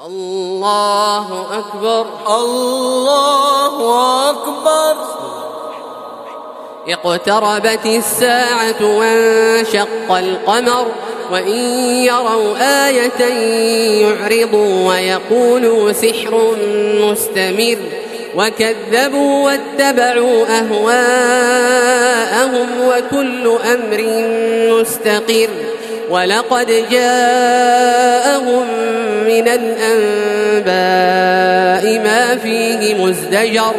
الله أكبر الله أكبر اقتربت الساعة وانشق القمر وإن يروا آية يعرضوا ويقولوا سحر مستمر وكذبوا واتبعوا أهواءهم وكل أمر مستقر. ولقد جاءهم من الأنباء ما فيه مزدجر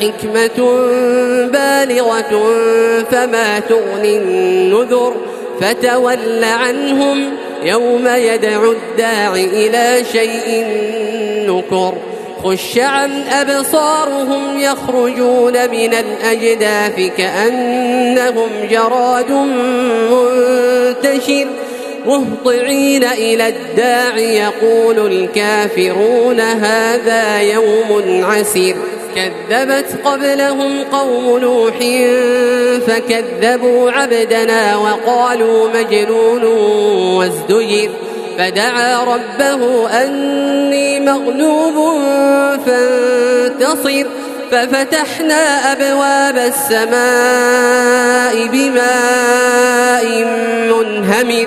حكمة بالغة فما تغني النذر فتول عنهم يوم يدعو الداع إلى شيء نكر خش عن أبصارهم يخرجون من الأجداث كأنهم جراد منتشر مهطعين إلى الداع يقول الكافرون هذا يوم عسير. كذبت قبلهم قوم نوح فكذبوا عبدنا وقالوا مجنون وازدجر. فدعا ربه أني مغلوب فانتصر. ففتحنا أبواب السماء بماء منهمر.